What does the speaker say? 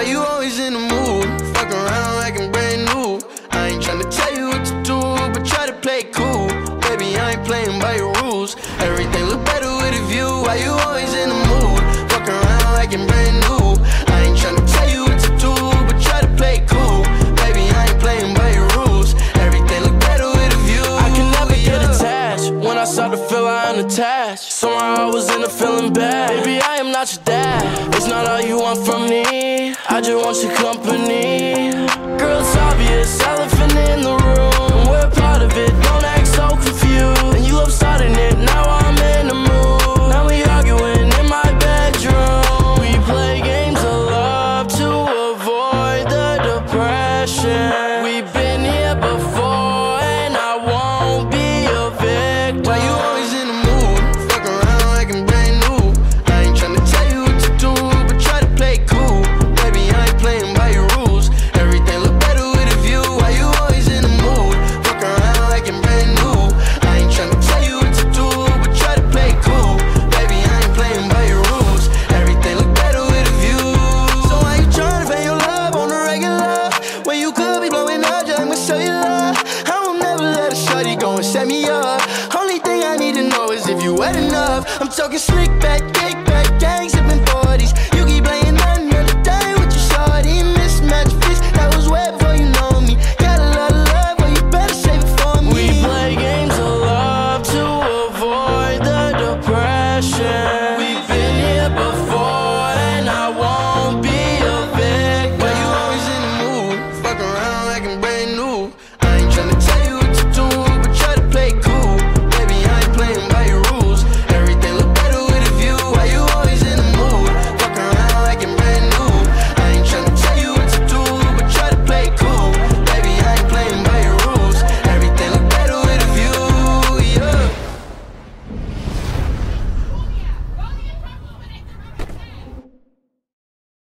Why you always in the mood? Fuck around like I'm brand new. I ain't tryna tell you what to do, but try to play cool. Baby, I ain't playing by your rules. Everything look better with a view. Why you always in the mood? Was in a feeling bad. Baby, I am not your dad. It's not all you want from me. I just want your company. Girl, it's obvious, elephant show you love. I won't never let a shorty go and set me up. Only thing I need to know is if you wet enough. I'm talking slick back, kick back, gangs.